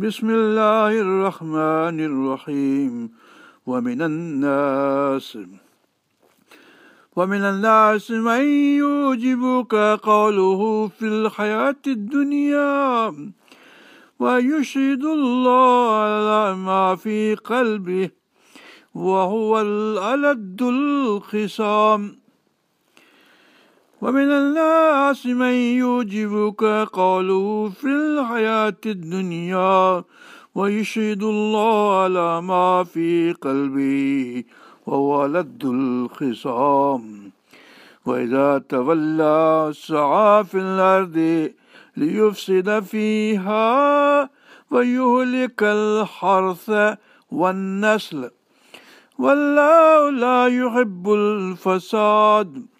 بسم الله الرحمن الرحيم. ومن الناس ومن الناس من يعجبك قوله في الحياة الدنيا ويشهد الله على ما في قلبه وهو الألد الخصام. ومن الناس من يعجبك قوله في الحياة الدنيا ويشهد الله على ما في قلبه وهو لد الخصام. وإذا تولى سعى في الأرض ليفسد فيها ويهلك الحرث والنسل. والله لا يحب الفساد.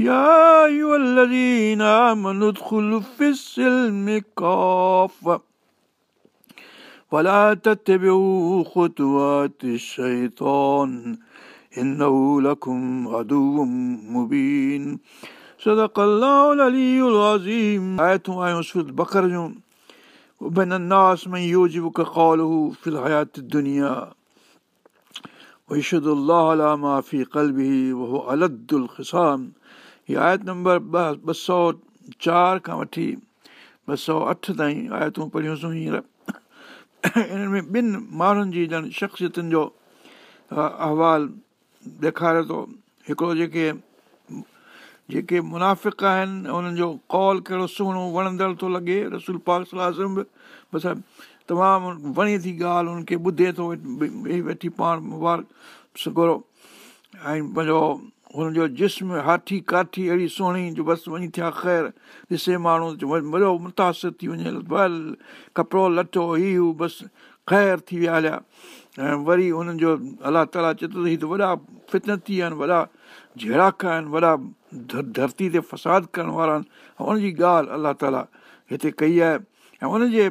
يا أيها الذين آمنوا ادخلوا في السلم كافة. ولا تتبعوا خطوات الشيطان. إنه لكم عدو مبين. صدق الله العلي العظيم. آياتهم آيون سورة البقرة. جون وبين الناس من يوجبك قوله في الحياة الدنيا. ويشهد الله على ما في قلبه وهو ألد الخصام. هيءَ آيت نمبر ٻه ٻه سؤ چار کان وٺي ٻه سؤ اٺ تائين آيتون پڙهيونسين هينئر. انهن ۾ ٻن ماڻهن جي ڄڻ شخصيتن جو احوال ڏيکاري ٿو. هڪڙو جيڪي جيڪي منافڪ آهن انهن جو ڪال ڪهڙو سهڻو وڻندڙ ٿو لڳي رسول پاڪ صلاح بس تمام وڻي ٿي ڳالهه انهن کي ٻڌي ٿو ويٺي پاڻ مبارڪ سگورو. ۽ پنهنجو هن جو جسم هاٺي ڪاٺي اهڙي سهڻي جو بس وڃي ٿيا خير. ڏسي ماڻهو وڏو متاثر ٿي وڃي ڪپڙو لٽو هي هو بس خير ٿي ويا هليا. ۽ وري هنن جو الله تالا چئي ٿو هي ته وڏا فتنتي آهن وڏا جهڙاڪ آهن وڏا ڌرتي تي فساد ڪرڻ وارا آهن. هن جي ڳالهه الله تالا هتي ڪئي آهي. ۽ ان جي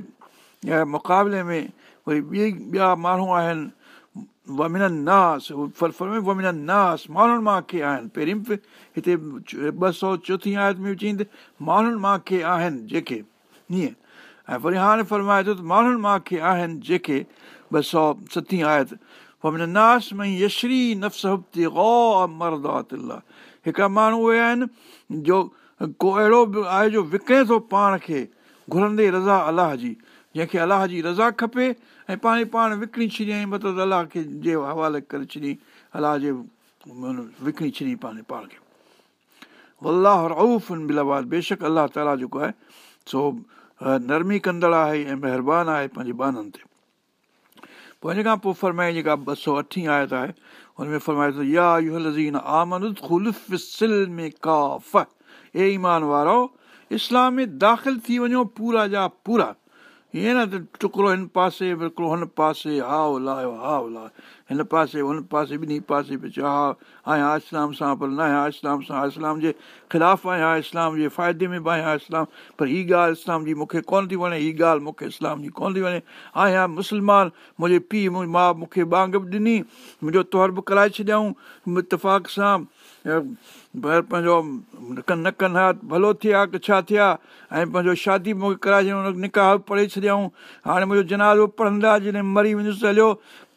مقابلي ۾ وري ٻي ٻيا ماڻهو آهن ومن ناس ومن ناس ماڻهن مان ڪي آهن پهرين به هتي ٻه سؤ چوٿين آيت ۾ چئيندي ماڻهن مان ڪي آهن جيڪي ائين ۽ وري هاڻي فرمائي ٿو ته ماڻهن مان ڪي آهن جيڪي ٻه سؤ ستين آيت ومن ناس ۾ يشري نفس گو مردات هڪڙا ماڻهو اهي آهن جو ڪو اهڙو به آهي جو وڪڻي ٿو پاڻ کي گهرندي رضا الله جي جنهن کي الله جي رضا کپي ۽ پاڻ پاڻ وڪڻي ڇڏيئين مطلب الله کي جي حوالي ڪري ڇڏي الله جي وڪڻي ڇڏي پنهنجي پاڻ کي. الله رئوف بيشڪ الله تالا جيڪو آهي سو نرمي ڪندڙ آهي ۽ مهرباني آهي پنهنجي بانن تي. پوءِ هن کان پوءِ فرمائي جيڪا ٻه سؤ اٺي آيت آهي هن ۾ فرمائي وارو اسلام ۾ داخل ٿي وڃو پورا جا پورا هيئن نه ته ٽڪڙو هن پاسي هڪڙو هن پاسي هائو لاهيو هائو لاهيو هن پاسي هن پاسي ٻنهي پاسي به چيو ها آهيان اسلام سان پر نه آهيان اسلام سان اسلام جي خلاف آهيان اسلام جي فائدي ۾ به آهيان اسلام پر هيءَ ڳالهه اسلام جي مون کي ڪونه ٿي وڻي هيءَ ڳالهه مون کي اسلام جي ڪونه ٿي وڻي آهيان مسلمان منهنجي پيءُ منهنجي ماءُ مون کي بانگ به ڏني منهنجو طور به ڪرائي ڇڏيئون اتفاق سان پنهنجو نه ڪن ها ڀلو ٿيا ڪه ڇا ٿيا؟ ۽ پنهنجو شادي مون کي ڪرائي نڪاح به پڙهي ڇڏيئون. هاڻي منهنجو جنازو پڙهندا جڏهن مري ويندس هليو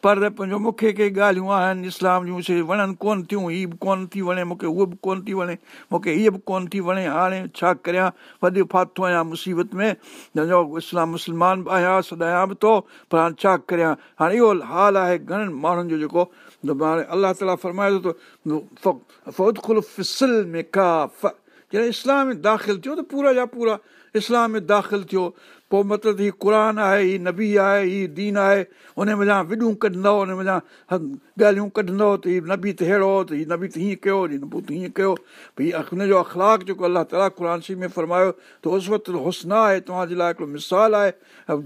پر پنهنجو مون کي ڪي ڳالهيون آهن اسلام جون شيءِ وڻن ڪونه ٿيون هيءَ به ڪونه ٿي وڻي مون کي اها به ڪونه ٿي وڻي مون کي هيءَ به ڪونه ٿي وڻي. هاڻي ڇا ڪريان؟ وڏي فاٿو آهيان مصيبت ۾. جنهن جو اسلام مسلمان به آهيان سڏايان به ٿو پر هاڻي ڇا ڪريان؟ هاڻي اهو حال آهي گهڻن ماڻهن جو جيڪو هاڻي الله تالا فرمائي ٿو فسل ۾ ڪا جڏهن اسلام ۾ داخل ٿيو ته پورا جا پورا اسلام ۾ داخل ٿيو پوءِ مطلب هيءُ قر آهي هيءُ نبي آهي هيءُ دين آهي ان مڃان وڏون ڪڍندو ان مڃان ڳالهيون ڪڍندو ته هيءُ نبي ته اهڙو ته هيءُ نبي ته هيئن ڪيو ته هيئن ڪيو ڀئي هن جو اخلاڪ جيڪو الله تالا قر شي ۾ فرمايو ته اس وقت هسن آهي توهان جي لاءِ هڪڙو مثال آهي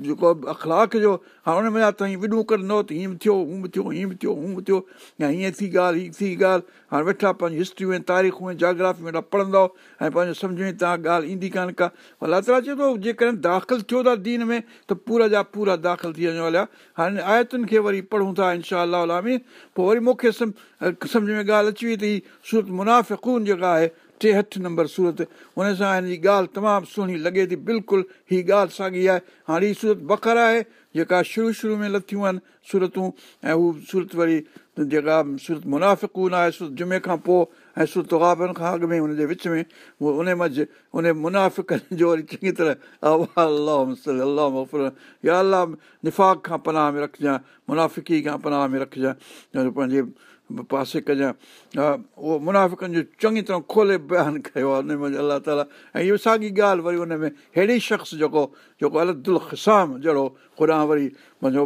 جيڪو اخلاڪ جو هاڻي هن مڃان توهان وڏون ڪڍندو ته هيئن به ٿيو هونئن به ٿيو هيئن به ٿيو هونئن به ٿيو يا هيئن ٿي ڳالهه هيءَ ٿي ڳالهه هاڻي ويٺا پنهنجي هسٽريون ۽ تاريخون ۽ جاگرافي ويٺا پڙهندو ۽ پنهنجو سمجهه ۾ توهان ڳالهه ايندي ڪانه ڪا الله تالا چئي ٿو جيڪڏهن داخل ٿيو ٿا دين ۾ ته پورا جا پورا داخل ٿي وڃو هليا هاڻي آيتن کي وري پڙهون ٿا انشا ۾ پوءِ وري مون کي سمجهه ۾ ڳالهه اچي وئي ته هيءَ سورت منافڪون جيڪا آهي ٽيهٺ نمبر سورت هن سان هن جي ڳالهه تمام سهڻي لڳي ٿي بلڪل هيءَ ڳالهه ساڳي آهي هاڻي هيءَ سورت بڪر آهي جيڪا شروع شروع ۾ لٿيون آهن صورتون ۽ هو سورت وري جيڪا سورت منافڪون آهي سورت جمعي کان پوءِ ۽ سورت گابن کان اڳ ۾ هن جي وچ ۾ ان منجهه ان منافڪن جو وري چڱي طرح الله الله يا الله نفاق کان پناهه ۾ رکجانءِ منافڪي کان پناهه ۾ رکجانءِ پنهنجي پاسي ڪجانءِ اهو منافڪن جو چڱي طرح کولي بيان ڪيو آهي ان منجهه الله تالا ۽ اهو ساڳي ڳالهه وري هن ۾ اهڙي شخص جيڪو جيڪو الدل خسام جهڙو خدا وري منهنجو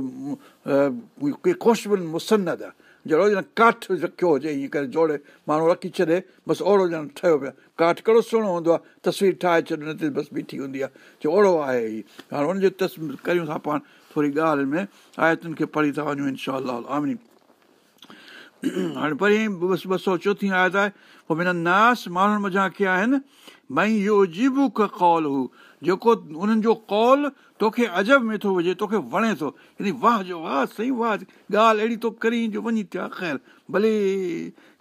خشبن مسند آهي جهڙو ڄڻ ڪاٺ رکيو هجي ائين ڪري جوڙي ماڻهو رکي ڇڏي بس اوڙو ڄڻ ٺهيو پيو. آهي ڪاٺ ڪهڙو سهڻو هوندو آهي تصوير ٺاهي ڇڏ تي بس بيٺي هوندي آهي چئو اوڙو آهي هيءُ هاڻي هن جو تصوير ڪريون ٿا پاڻ ٿوري ڳالهه ۾ آيتن کي پڙهي ٿا وڃون انشا هاڻي پرين بس ٻه سؤ چوٿين آيت آهي ناس ماڻهن مزا ڪيئن آهن ڀئي اهو ڪول هو جيڪو انهن جو ڪول توکي عجب ۾ ٿو هجي توکي وڻي ٿو. يعني واهه جو واهه سائين واهه ڳالهه اهڙي تو خير ڀلي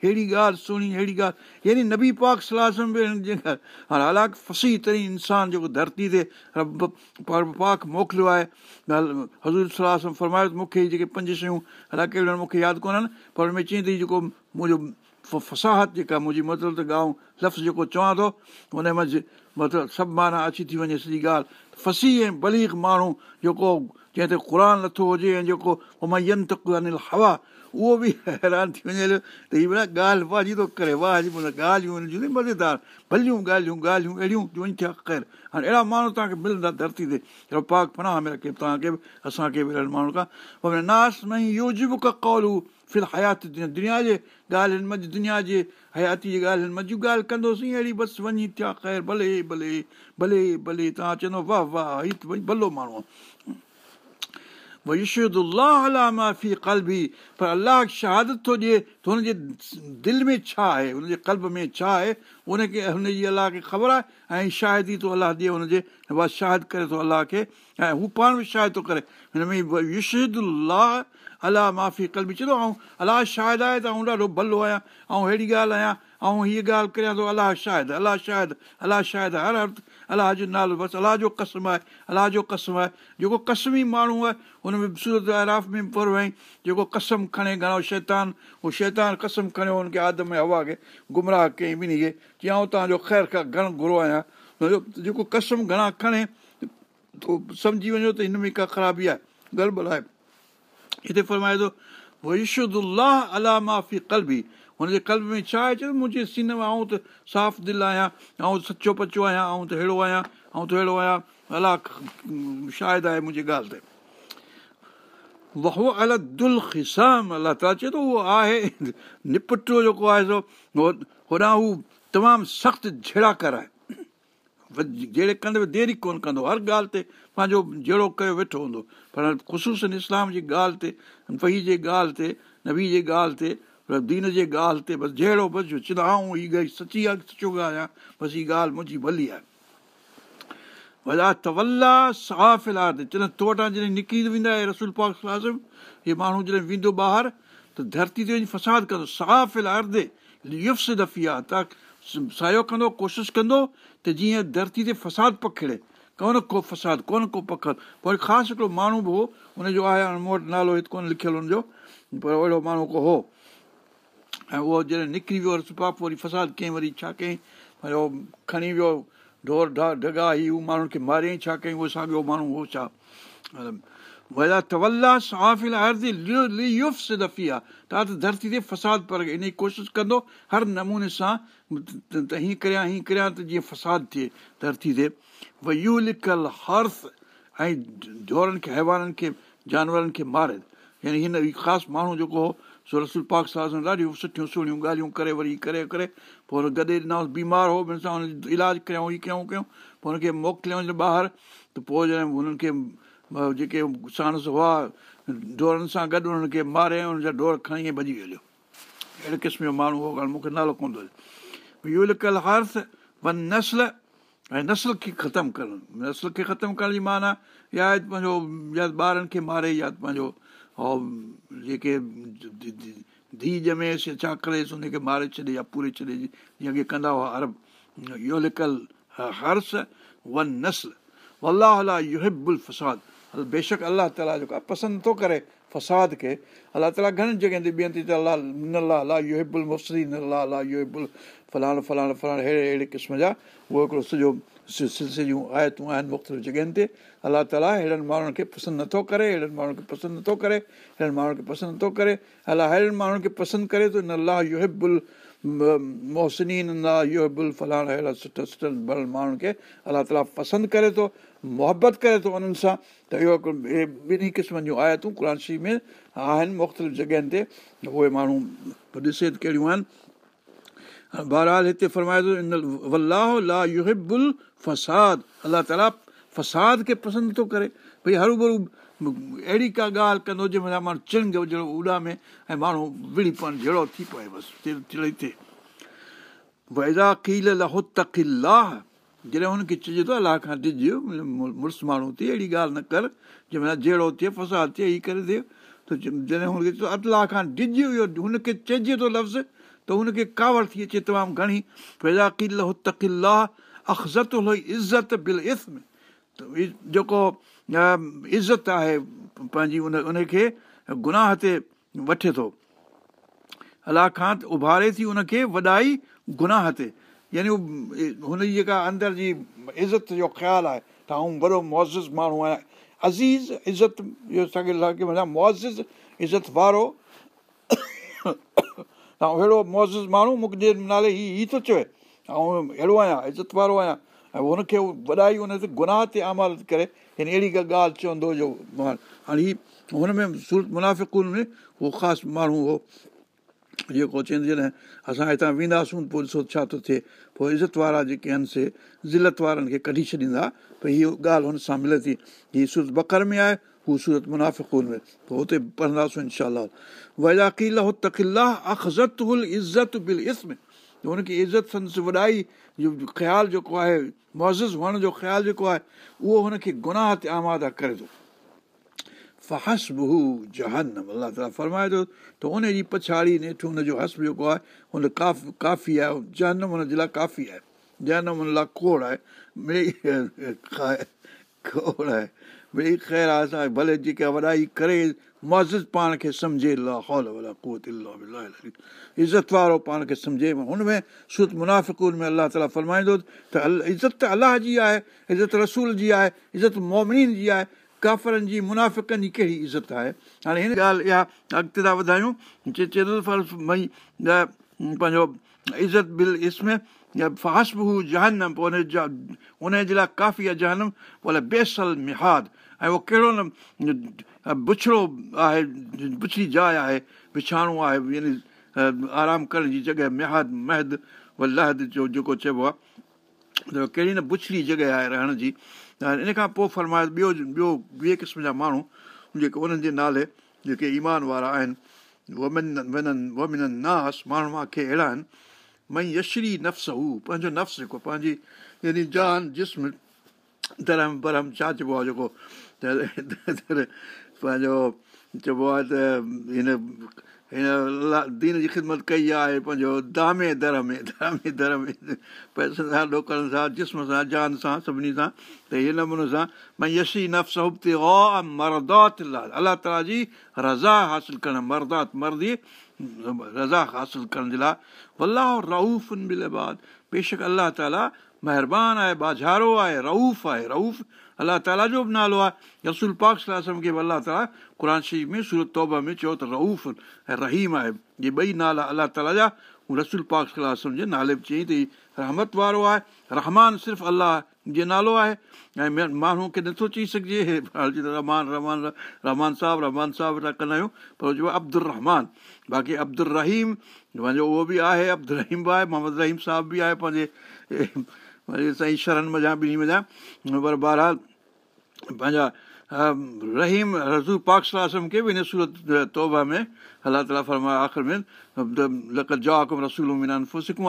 اهڙي ڳالهه سهڻي اهڙي ڳالهه. يعني نبي پاڪ صلاح حالانڪه ڦسي تري انسان جيڪو ڌرتي تي پاڪ موڪليو آهي. حضور صلاح فرمايو مون کي جيڪي پنج شيون حالانڪه مون کي ياد ڪونهن پر هن ۾ چئي اٿئي جيڪو منهنجو فساهت جيڪا منهنجي مطلب ته ڳائون لفظ جيڪو چوان ٿو هن منجهه مطلب سڀ معنيٰ اچي ٿي وڃي سڄي ڳالهه. ڦسي ۽ بليڪ ماڻهو جيڪو جنهن تي قر نٿو هجي ۽ جيڪو ينت انيل هوا اهو به حيران ٿي وڃي ته هيءَ ڀلا ڳالهه واجي ٿو ڪري واهه ڳالهيون مزيدار. ڀليون ڳالهيون ڳالهيون اهڙيون وڃي ٿيا خير. هاڻي اهڙا ماڻهو توهان کي ملندا ڌرتي تي اهڙو پاڪ پناهه ۾ رکي توهان کي به اسان کي به اهڙي ماڻهو کان. ناس ۾ اهو جي به ڪولو ڦر حيات دنيا جي ڳالهين منجهه دنيا جي حياتي جي ڳالهين منجهه ڳالهه ڪندوسين اهڙي بس وڃي ٿيا خير ڀلي ڀلي ڀلي ڀلي توهان چوندو واهه واهه هيءُ ته ڀئي ڀلو ماڻهو آهي معافي ڪلبي پر الله شهادت ٿو ڏئي ته هن جي دل ۾ ڇا آهي هن جي ڪلب ۾ ڇا آهي ان کي هن جي الله کي خبر آهي ۽ شايد ئي ٿو الله ڏئي هن جي شاهد ڪري ٿو الله کي ۽ هو پاڻ به شايد ٿو ڪري. هن ۾ يشدلاهه الله معافي ڪلبي چئي ٿو ۽ الله شايد آهي ته آئون ڏاڍو ڀلو آهيان ۽ اهڙي ڳالهه آهيان ۽ هيءَ ڳالهه ڪريان ٿو الله شايد الله شايد الله شايد هر هر الله جو نالو بس الله جو قسم آهي الله جو قسم آهي جيڪو ڪسمي ماڻهو آهي هن ۾ سورت ۾ پڙهو ۽ جيڪو قسم کڻي گهڻو شيطان اهو شيطان قسم کڻيو هن کي آدم ۽ هوا کي گمراهه ڪيئين ٻنهي کي آئون توهان جو خير کان گهڻو گهرو آهيان. جيڪو قسم گهڻا کڻي سمجهي وڃو ته هن ۾ ڪا خرابي آهي گڙٻڙ آهي هتي فرمائي ٿو الا معافي ڪلبي هن جي ڪلب ۾ ڇا آهي چئي منهنجي سين ۾ آئون ته صاف دل آهيان ۽ سچو پچو آهيان ۽ ته اهڙو آهيان ۽ ته اهڙو آهيان الله شايد آهي منهنجي ڳالهه تي وهو ال دل خسام الله تالا چئي ٿو اهو آهي نپٽو جيڪو آهي سو هوڏان هو تمام سخت جهيڙاڪر آهي جهڙي ڪندي ديري ڪونه ڪندو. هر ڳالهه تي پنهنجو جهڙو ڪيو ويٺو هوندو. پر خشوسن اسلام جي ڳالهه تي وهي جي ڳالهه تي نبي جي ڳالهه تي دين جي ڳالهه تي بس جهڙو بس چوندو آئون هيءَ ڳالهه سچي آهي آهي بس هيءَ ڳالهه منهنجي ڀلي آهي. تو وٽان جڏهن نڪري ويندا رسول پاڪ سلازم هيءَ ماڻهو جڏهن ويندو ٻاهر ته ڌرتي تي وڃي فساد ڪندو صاف آهي سايو ڪندو ڪوشش ڪندو ته جيئن ڌرتي تي فساد پکڙي ڪونه ڪو فساد ڪونه ڪو وري خاص هڪڙو ماڻهو به هو هن جو آهي هاڻي مون وٽ نالو هتي ڪونه لکيل هن جو پر اهڙو ماڻهو ڪو هو ۽ اهو جڏهن نڪري ويو سپا پوءِ وري فساد ڪيئين وري ڇا ڪيئين کڻي ويو ڍور ڍا ڍگا هو ماڻهن کي ماريئين ڇا ڪيئين اهو ساڳيو ماڻهو هو ڇا ڌرتي تي فساد پر ان جي ڪوشش ڪندو هر نموني سان ته هيئن ڪريان هيئن ڪريان ته جيئن فساد ٿئي ڌرتي تي ڍورن کي حيوانن کي جانورن کي ماري يعني هن خاص ماڻهو جيڪو هو سو رسول پاڪ سان ڏاڍيون سٺيون سهڻيون ڳالهيون ڪري وري ڪري ڪري پوءِ هن گڏي ڏنئون بيمار هو هن سان علاج ڪيون هيءَ ڪيون ڪيون پوءِ هن کي موڪليئون ٻاهر ته پوءِ ڄڻ هنن کي جيڪي ساڻس هئا ڍورن سان گڏ هنن کي ماري هن جا ڍور کڻي ڀڄي هليو. اهڙي قسم جو ماڻهو هو نالو ڪونه ٿو اهو لڪيل هرٿ ون نسل ۽ نسل کي ختم ڪرڻ. نسل کي ختم ڪرڻ جي معنيٰ يا پنهنجو يا ٻارن کي ماري يا پنهنجو جيڪي ڌيءُ ڄميس يا ڇا ڪريس هن کي ماري ڇڏي يا پوري ڇڏي جيئن ڪه ڪندا هئا ارب. اهو لڪل هرس ون نسل. الله الله يهبل فساد بيشڪ الله تالا جيڪو آهي پسند ٿو ڪري فساد کي الله تالا گهڻن جڳهين تي ٻين تي الله نه الله الله يهبل مفسرين الله الله يهبل فلاڻ فلاڻ فلاڻ اهڙي اهڙي قسم جا اهو هڪڙو سڄو سلسلي جون آيتون آهن مختلف جڳهين تي الله تالا اهڙن ماڻهن کي پسند نٿو ڪري اهڙن ماڻهن کي پسند نٿو ڪري اهڙن ماڻهن کي پسند نٿو ڪري الله اهڙن ماڻهن کي پسند ڪري ٿو نه الله يهبل الله يهبل فلاڻ سٺا سٺا ماڻهن کي الله تالا پسند ڪري ٿو محبت ڪري ٿو انهن سان. ته اهو ٻنهي قسمن جون آيتون قر شي ۾ آهن مختلف جڳهين تي. اهي ماڻهو ڏسي ڪهڙيون آهن. بهرحال هتي فرمائي ٿو ولاهه لا يهبل فساد. الله تالا فساد کي پسند ٿو ڪري. ڀئي هرو ڀرو اهڙي ڪا ڳالهه ڪندو جنهن مهل ماڻهو چڻگ جهڙو اڏا ۾۽ ماڻهو وڙي پون جهڙو ٿي پئي بس چڙي ٿئي ويزا ڪيل لهو تڪلاهه جڏهن هن کي چئجي ٿو الله کان ڏج مڙس ماڻهو ٿئي اهڙي ڳالهه نه ڪر جنهن مهل جهڙو ٿئي فساد ٿئي هيءَ ڪري ٿئي ته جڏهن هن کي چئي ٿو الله کان ڏج اهو هن کي چئجي ٿو لفظ ته هن کي ڪاوڙ ٿي اچي تمام گهڻي پيدا ڪل تڪلاهه اخزت عزت بل اسم جيڪو عزت آهي پنهنجي ان ان کي گناهه تي وٺي ٿو. الله کان اڀاري ٿي ان کي وڏائي گناهه تي. يعني هن جي جيڪا اندر جي عزت جو خيال آهي ته آئون وڏو مئاز ماڻهو آهيان. عزيز عزت اهو وڃان مئاز عزت وارو. ۽ اهڙو مئاز ماڻهو منهنجي نالي هيءُ هيءُ ٿو چئي ۽ اهڙو آهيان عزت وارو آهيان ۽ هن کي وڏائي هن تي گناهه تي امال ڪري يعني اهڙي ڪا ڳالهه چوندو جو هاڻي هيءُ هن ۾ سورت منافڪن ۾ اهو خاص ماڻهو هو جيڪو چوندي جڏهن اسان هتان وينداسون پوءِ ڏسو ڇا ٿو ٿئي. پوءِ عزت وارا جيڪي آهن سي ذلت وارن کي ڪڍي ڇڏيندا ڀئي اهو ڳالهه هن سان ملي ٿي. هيءَ سورت بڪر ۾ آهي هو سورت منافڪون ۾. پوءِ هتي پڙهنداسين انشا اخزت هل عزت بل اسم. هن کي عزت وڏائي جو خيال جيڪو آهي مزز هئڻ جو خيال جيڪو آهي اهو هن کي گناهه تي آمادا ڪري ٿو. فهس بهو جهنم الله تالا فرمائي ٿو ته ان جي پڇاڙي نيٺ هن جو هسب جيڪو آهي هن ڪاف ڪافي آهي جهنم هن جي لاءِ ڪافي آهي. جهنم هن لاءِ کوڙ آهي کوڙ آهي ڀئي خير آهي اسان ڀلي جيڪا وڏائي ڪري مزز پاڻ کي سمجهي عزت وارو پاڻ کي سمجهي هن ۾ سورت منافڪون ۾ الله تالا فرمائيندو ته عزت ته الله جي آهي عزت رسول جي آهي عزت مومن جي آهي ڪافرن جي منافڪن جي ڪهڙي عزت آهي هاڻي هن ڳالهه اها اڳتي ٿا وڌايون چئي ڀئي پنهنجو عزت بل اس ۾ يا فاس به هو جهنم پوءِ ان جا ان جي لاءِ ڪافي آهي جهنم پوءِ بيسل مهاد ۽ اهو ڪهڙو نه بڇڙو آهي بڇڙي جاءِ آهي وڇاڻو آهي يعني آرام ڪرڻ جي جڳهه مهاد مهد لهد جو جيڪو چئبو آهي ڪهڙي نه بڇڙي جڳهه آهي رهڻ جي. ان کان پوءِ فرمائي ٻيو ٻيو ٻئي قسم جا ماڻهو جيڪي انهن جي نالي جيڪي ايمان وارا آهن ناس ماڻهو مون کي اهڙا آهن مئي يشري نفس هو پنهنجو نفس جيڪو پنهنجي يعني جان جسم ڌرم برم ڇا چئبو آهي جيڪو پنهنجو چئبو آهي ته هن هن دين جي خدمت ڪئي آهي پنهنجو دامي در ۾ دامي در ۾ پئسن سان ڏوڪن سان جسم سان جان سان سڀني سان ته هن نموني سان ڀئي يشي نفس مردات الله تالا جي رضا حاصل ڪرڻ مردات مردي رضا حاصل ڪرڻ جي لاءِ الله رئوف بيشڪ الله تالا مهرباني آهي بازارو آهي رئوف آهي رئوف الله تالا جو به نالو آهي رسول پاڪ صلاح کي به الله تالا قر شريف ۾ سورت توبا ۾ چيو ته رئوف ۽ رهيم آهي اهي ٻئي نالا الله تالا جا رسول پاڪ صلاح جي نالي به چيئين ته رحمت وارو آهي رحمان صرف الله جيئن نالو آهي ۽ ماڻهو کي نٿو چئي سگهجي رحمان رحمان رحمان صاحب رحمان صاحب ڪندا آهيون پر چئبو آهي عبدل رحمان باقي عبدل رهيم پنهنجو اهو به آهي عبدل رهيم به آهي محمد رهيم صاحب به آهي پنهنجي سائين شرڻ مزا ٻنهي مزا پر بهرحال پنهنجا رهيم رزو پاڪ صلاح کي به هن سورت توبا ۾ الله تالا فرمايو آخر ۾ جاڪم رسول سڪم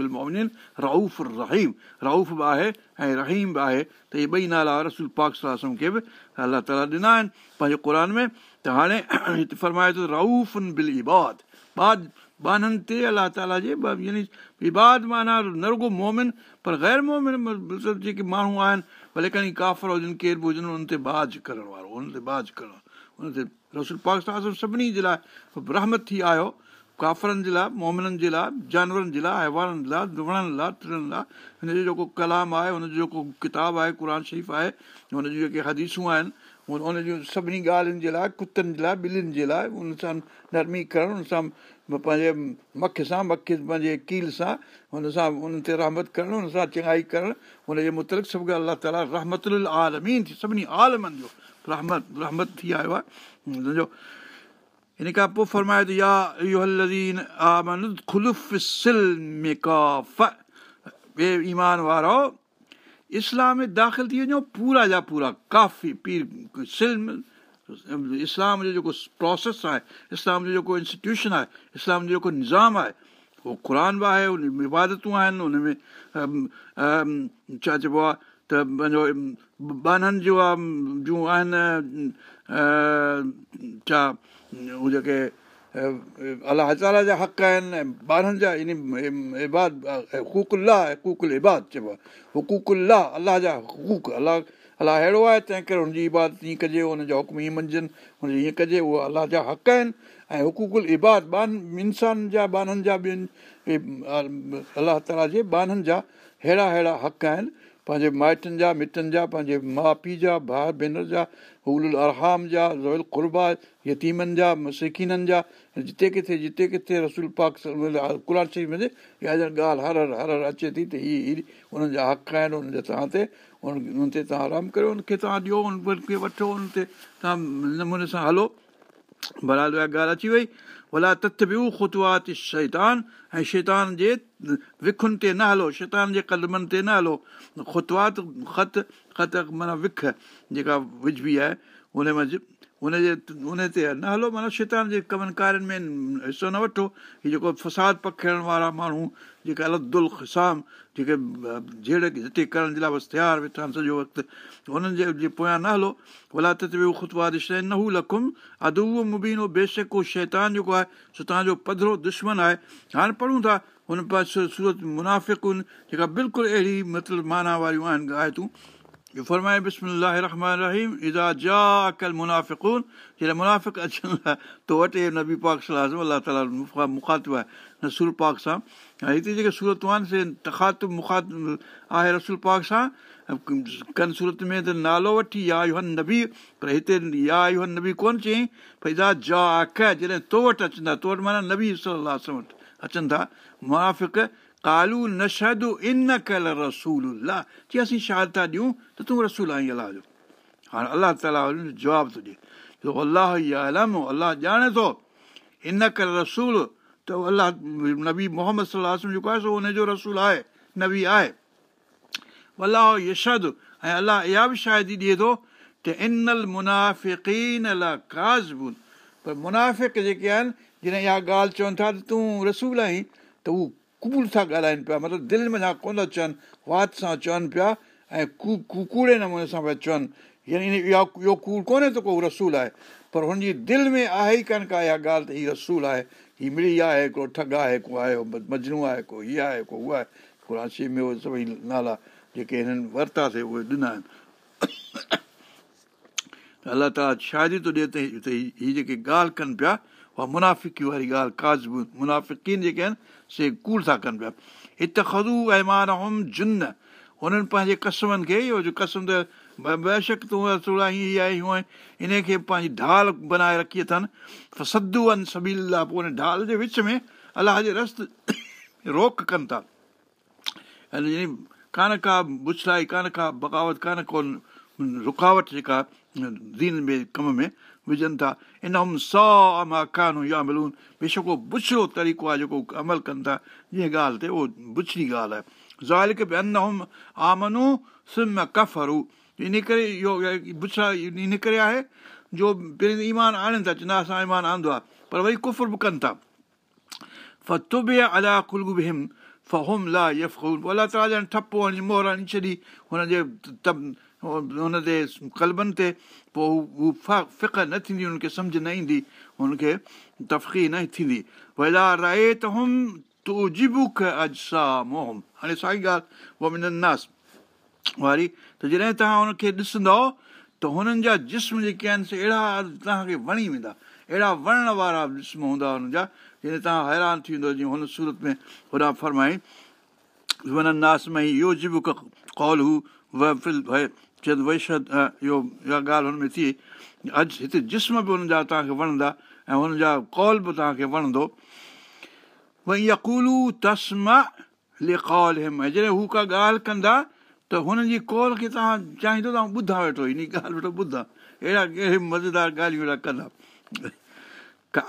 بل رائوف رهيم رائوف به آهي ۽ رهيم به آهي. ته اهي ٻئي نالا رسول پاڪ صلاح کي به الله تالا ڏنا آهن. پنهنجي قر ۾ ته هاڻي هتي فرمائي ٿو رائوف بل اباد. بعد بانن تي الله تالا جي يعني اباد معنيٰ نه رڳو مومن پر غير مومن جيڪي ماڻهو آهن ڀلي کڻي ڪافر هجن ڪير به هجن انهن تي باج ڪرڻ وارو هن تي باج ڪرڻ. هن تي رسول پاڪ سڀني جي لاءِ رحمت ٿي آيو ڪافرن جي لاءِ مومنن جي لاءِ جانورن جي لاءِ اهوانن جي لاءِ وڻن لاءِ ٽڻن لاءِ هن جو جيڪو ڪلام آهي هن جو جيڪو ڪتاب آهي قر شريف آهي هن جون جيڪي حديثون آهن هن جون سڀني ڳالهين جي لاءِ ڪتن جي لاءِ ٻلين جي لاءِ هن سان نرمي ڪرڻ هن سان پنهنجي مک سان مک پنهنجي ڪيل سان هن سان هن تي رحمت ڪرڻ هن سان چڱائي ڪرڻ هن جي مطلق سڀ الله تالا رحمت آلمين ٿي سڀني عالمن جو رحمت رحمت ٿي آيو آهي. هن جو هن کان پوءِ فرمائي ٿو يا ٻئي ايمان وارو اسلام ۾ داخل ٿي وڃو پورا جا پورا ڪافي پير سلم اسلام جو جيڪو پروسيس آهي اسلام جو جيڪو انسٽيٽيوشن آهي اسلام جو جيڪو نظام آهي اهو قر به آهي ان ۾ ابادتون آهن ان ۾ ڇا چئبو آهي ته پنهنجو بانن جو آهي جون آهن جيڪي الله تالا جا حق آهن ۽ ٻارن جا ان اباد هڪوڪلا هڪوڪل اباد چئبو آهي هڪوڪلا الله جا هڪوڪ الله الله اهڙو آهي تنهن ڪري هن جي عبادت ائين ڪجي هن جا حڪم ائين مڃجن هن جي ائين ڪجي اهي الله جا حق آهن ۽ هڪوڪل اباد بان انسان جا بانن جا ٻين الله تالا جي بانن جا اهڙا اهڙا حق آهن پنهنجي مائٽن جا مٽن جا پنهنجي ماءُ پيءُ جا ڀاءُ ڀينر جا هل ارهام جا زوئل قربا يتيمن جا سڪينن جا جتي ڪٿي جتي ڪٿي رسول پاڪ قر شريف ۾ اها ڳالهه هر هر هر هر اچي ٿي ته هيءَ انهن جا حق آهن جي توهان تي ان تي توهان آرام ڪيو ان کي توهان ڏيو وٺو ان تي توهان نموني سان هلو. برال اها ڳالهه اچي وئي ڀلا تٿ به ختوات شيطان ۽ شيطان جي وکن تي نه هلو شيطان جي قدمن تي نه هلو ختوات خط خط معنيٰ وک جيڪا وجهبي آهي هن منجهه هن جي هن تي نه هلو معنيٰ شيطان جي ڪمن ڪارين ۾ حصو نه وٺو. هيءَ جيڪو فساد پکڙڻ وارا ماڻهو جيڪي الدل خسام جيڪي جهڙي جتي ڪرڻ جي لاءِ بس تيار ويٺا آهن سڄو وقت هنن جي پويان نه هلو. شيءِ نه هو لکم اڌ اهو مبينو بيشڪ شيطان جيڪو آهي سو توهان جو پڌرو دشمن آهي. هاڻي پڙهون ٿا هن پاسي سورت منافڪن جيڪا بلڪل اهڙي مطلب معنيٰ واريون آهن آيتون فرمائي رهيم ازا جا عقل منافڪون جڏهن منافڪ اچن لاءِ تو وٽ نبي پاڪ صلاح الله تالا مکاتب آهي رسول پاڪ سان ۽ هتي جيڪي صورتون آهن سي تکات مکات آهي رسول پاڪ سان ڪن سورت ۾ ته نالو وٺي يا يهن نبي پر هتي يا يهن نبي ڪونه چيئين ڀئي ازا جا اک جڏهن تو وٽ اچن ٿا تو وٽ معنيٰ نبي صلاح وٽ اچن ٿا منافڪ شاد ٿا ڏيون ته تون رسول آهين الله جو هاڻي الله جواب ٿو ڏئي الله ڄاڻي ٿو ان ڪل رسول ته الله نبي محمد رسول آهي نبي آهي الله ۽ الله اها به شايد ڏئي ٿو جيڪي آهن جڏهن اها ڳالهه چون ٿا ته تون رسول آهين ته اهو ڪوڙ ٿا ڳالهائين پيا مطلب دل ۾ ڪونه ٿا چون وات سان چون پيا ۽ ڪو ڪوڙي نموني سان پيا چون يعني اها اهو ڪوڙ ڪونهي ته ڪو رسول آهي پر هن جي دل ۾ آهي ئي ڪانه ڪا اها ڳالهه ته هيءَ رسول آهي هيءَ مڙي آهي هڪڙو ٺگ آهي ڪو آهي مجنون آهي ڪو هيءَ آهي ڪو اها آهي ڪراشي ۾ اهي سڀئي نالا جيڪي هنن ورتاسين اهي ڏنا آهن الله تالا شادي ٿو ڏئي ته هيءَ جيڪي ڳالهه ڪن پيا منافڪي واري ڳالهه ڪاز منافڪين جيڪي آهن سي ڪوڙ ٿا ڪن پيا هتي خدو ۽ مان جن هنن پنهنجي قسمن کي اهو جو قسم ته بيشڪ تون رسول هيئن ئي آهي هيئن ان کي پنهنجي ڍال بنائي رکي اٿن سڌو آهن سبيل پوءِ هن ڍال جي وچ ۾ الله جي رست روڪ ڪن ٿا ڪانه ڪا بڇلائي ڪانه ڪا بغاوت ڪانه ڪو رڪاوٽ جيڪا دين ۾ ڪم ۾ وجهن ٿا ان سؤ مان ڪانه يا ملون بيشڪ اهو بڇڙو طريقو آهي جيڪو عمل ڪن ٿا جيئن ڳالهه ٿئي اهو بڇڙي ڳالهه آهي زالڪ به ان هم آمنو سم ڪفرو ان ڪري اهو بڇڙا ان ڪري آهي جو پهرين ايمان آڻن ٿا چوندا اسان ايمان آندو آهي پر وري ڪفر به ڪن ٿا فتب الا ڪلگ به هم فم لا يف الله تالا ڄڻ ٺپو هڻي موهر هڻي ڇڏي هن جي هن تي ڪلبن تي پوءِ هو فڪ نه ٿيندي هن کي سمجهه نه ايندي هن کي تفقي نه ٿيندي. ويلا رهي ته هم تون جبک اڄ سا موهم هاڻي سائين ڳالهه اها منناس واري ته جڏهن توهان هن کي ڏسندؤ ته هنن جا جسم جيڪي آهن سي اهڙا توهان کي وڻي ويندا. اهڙا وڻڻ وارا جسم هوندا هنن جا جڏهن توهان حيران ٿي ويندو جيئن هن سورت ۾ هوڏان فرمائي وڃن ناس ۾ اهو جبڪه ڪول هو چئي ويشد اهو اها ڳالهه هن ۾ ٿي اڄ هتي جسم به هنن جا توهان کي وڻندا ۽ هنن جا ڪول به توهان کي وڻندو ڀئي يڪولو تسما لڪول هم ۽ جڏهن هو ڪا ڳالهه ڪندا ته هنن جي ڪول کي توهان چاهيندو توهان ٻڌا ويٺو ان ڳالهه ويٺو ٻڌا اهڙا ڪهڙي مزيدار ڳالهيون اهڙا ڪندا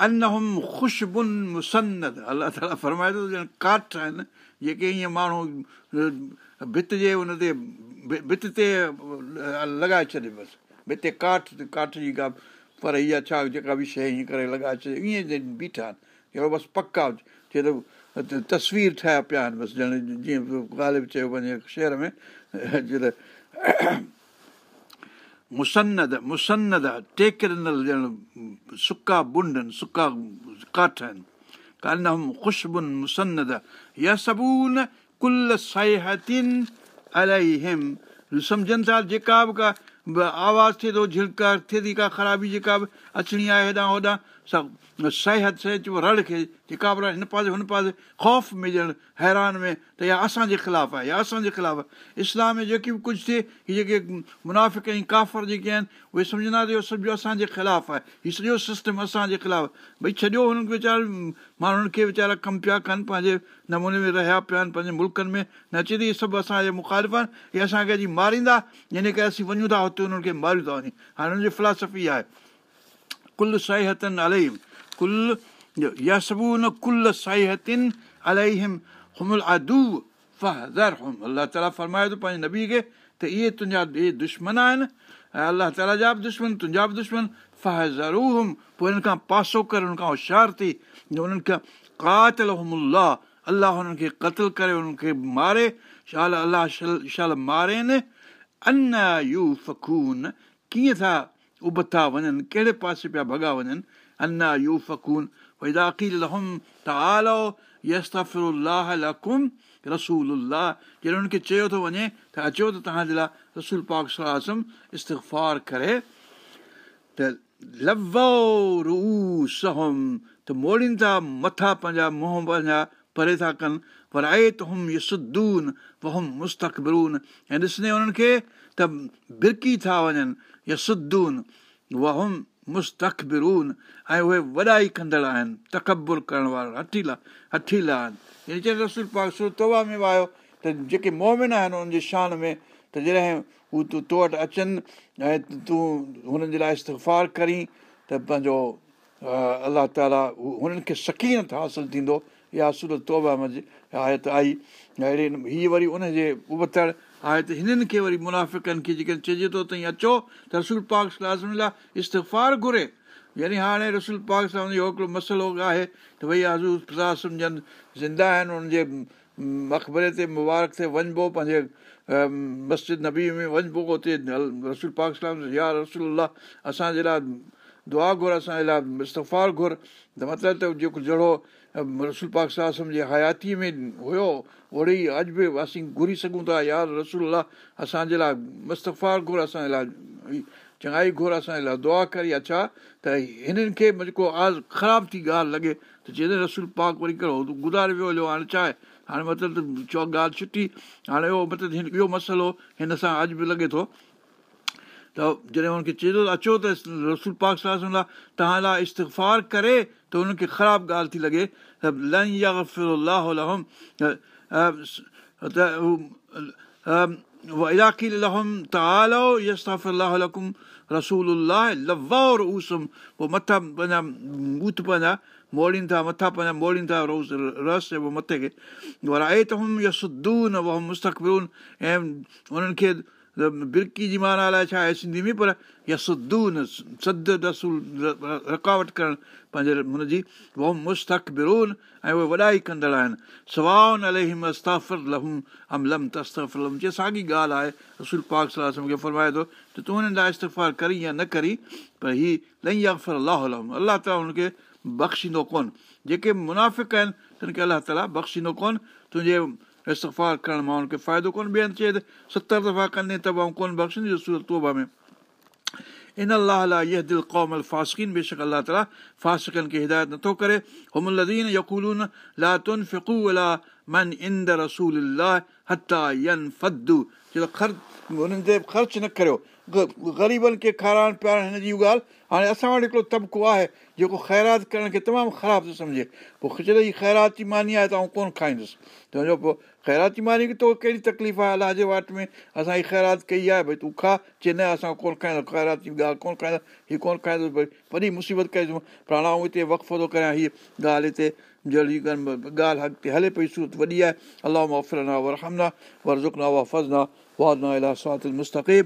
ان هم خشبن مسنت الله تالا فرمائي ٿو ڄڻ ڪاٺ آهن جيڪي ائين ماڻهو ڀت جي هن تي ڀت تي لڳائي ڇڏي بس ڀت ڪاٺ ڪاٺ جي ڪا پر اها ڇا جيڪا به شيءِ ائين ڪري لڳائي ڇڏي ائين بيٺا آهن اهڙو بس پڪا چئي ته تصوير ٺاهيا پيا آهن بس ڄڻ جيئن ڳالهه چيو وڃي شهر ۾ مسند مسند ٽيڪ ڏنل ڄڻ سڪا بنڊ آهن سڪا ڪاٺ آهن ڪانه خشبن مسند يا سبون ڪل سيهتن الائي هم سمجهن ٿا جيڪا به ڪا آواز ٿئي ٿو ٿئي ٿي ڪا خرابي جيڪا به اچڻي آهي هيڏان هوڏان سڀ صحت صحت رڙ کي جيڪا به هن پاسي هن پاسي خوف ۾ ڄڻ حيران ۾ ته اها اسان جي خلاف آهي يا اسان جي خلاف آهي. اسلام ۾ جيڪي به ڪجهه ٿئي هيءَ جيڪي منافڪ ۽ ڪافر جيڪي آهن اهي سمجهندا ته اهو سڄو اسان جي خلاف آهي. هيءُ سڄو سسٽم اسان جي خلاف ڀئي ڇڏيو هنن ويچارا ماڻهن کي ويچارا ڪم پيا ڪن پنهنجي نموني ۾ رهيا پيا آهن پنهنجي ملڪن ۾. نه اچي ٿي اهي سڀ اسان جي مکالف آهن. اهي اسان کي اڄ ماريندا ان ڪري اسين وڃون ٿا هتي هنن کي ماريون ٿا وڃي هاڻي هن جي فلاسفي آهي ڪل سهتن الله تالا فرمائي پنهنجي نبي کي ته اهي تنهنجا آهن ۽ الله تالا جا دشمن تنهنجا به دشمن فهزرو پوءِ پاسو ڪري هن کان هوشيار ٿي الله هنن کي قتل ڪري ماري شال الله شال مارين ان يو فکون ڪيئن ٿا ڪهڙي پاسي پيا ڀڳا وڃن هن کي چيو ٿو وڃي ته اچو ته توهان جي لاءِ رسول پاڪ صلاح استفار ڪري پري ٿا ڪن پر آهي ته هم يسدون وهم مستقبرون ۽ ڏسندي هنن کي ته برڪي ٿا وڃن يسدون وهم مستقبرون ۽ اهي وڏا ئي ڪندڙ آهن تڪبر ڪرڻ وارا هٺيلا هٺيلا آهن چئي پاڪ سور توا ۾ آيو ته جيڪي مومن آهن انهن جي شان ۾ ته جڏهن هو تون تو وٽ اچن ۽ تون هنن جي لاءِ استفار ڪرين ته پنهنجو الله تالا هنن کي سڪينت حاصل ٿيندو اها سورت توبا منجهه آهي ته آئي. اهڙي هيءَ وري ان جي ابتڙ آهي ته هنن کي وري منافڪن کي جيڪي چئجي ٿو ته اچو ته رسول پاڪ لاءِ استفار گهري. يعني هاڻي رسول پاڪ سان اهو هڪڙو مسئلو آهي ته ڀئي حضور پرساد سمجهن زنده آهن هن جي مقبري تي مبارڪ تي وڃبو پنهنجي مسجد نبي ۾ وڃبو اتي رسول پاڪ سلام يا رسول اسان جي لاءِ دعا گهر اسان جي لاءِ استفار گهر. ته مطلب ته جيڪو جهڙو رسول پاڪ صاحب جي حياتيءَ ۾ هيو اوڙي ئي اڄ به اسين گهري سگهون ٿا يار رسول اسان جي لاءِ مستفار گهر اسان جي لاءِ چڱائي گهر اسان جي لاءِ دعا ڪري اڇا ته هنن کي جيڪو آج خراب ٿي ڳالهه لڳي ته چئي رسول پاڪ وري گذاري ويو هليو هاڻي ڇا آهي هاڻي مطلب ته چئو ڳالهه ڇٽي هاڻي اهو مطلب هن اهو مسئلو هن سان اڄ به لڳي ٿو ته جڏهن هن کي چئي ٿو اچو ته رسول پاڪ سان توهان لاءِ استفار ڪري ته هن کي خراب ڳالهه ٿي لڳي پنهنجا موڙين کي انهن کي برڪي جي معنيٰ الائي ڇا آهي سنڌي ۾ پر يسدون سد رسول رڪاوٽ ڪرڻ پنهنجي هن جي وو مستقبرون ۽ اهي وڏائي ڪندڙ آهن لهون ساڳي ڳالهه آهي رسول پاڪ صلاح مون کي فرمائي ٿو ته تون هنن لاءِ استفار ڪري يا نه ڪري پر هيءَ لئي افر الله لهم الله تالا هن کي بخشيندو ڪونه جيڪي منافڪ آهن کي الله تالا بخشيندو ڪونه تنهنجي استفار ڪرڻ مان فائدو ڪونه ٻين چئي ستر دفعا ڪندي سورت توبا ۾ ان الله لا اهه دل قوم ال فاسڪين بيشڪ الله تالا فاسڪن کي هدايت نٿو ڪري غريبن کي کارائڻ پيارڻ هن جي ڳالهه. هاڻي اسان وٽ هڪڙو طبقو آهي جيڪو خيرات ڪرڻ کي تمام خراب ٿو سمجهي. پوءِ خيراتي ماني آهي ته آئون ڪونه کائيندس. تنهن جو پوءِ خيراتي ماني کي توکي ڪهڙي تڪليف آهي الله جي واٽ ۾؟ اسان هيءَ خيرات ڪئي آهي ڀئي تون کا. چئي نه اسان ڪونه کائيندو خيراتي ڳالهه ڪونه کائيندو هيءَ ڪونه کائيندس ڀئي وڏي مصيبت ڪئي پر هاڻي آئون هتي وقفو ٿو ڪريان هيءَ ڳالهه هتي جهڙي ڳالهه اڳتي هلي پئي سورت وڏي آهي. الله منا ورهمنا ورزڪنا واهه فزنا الا سواتل مستقيب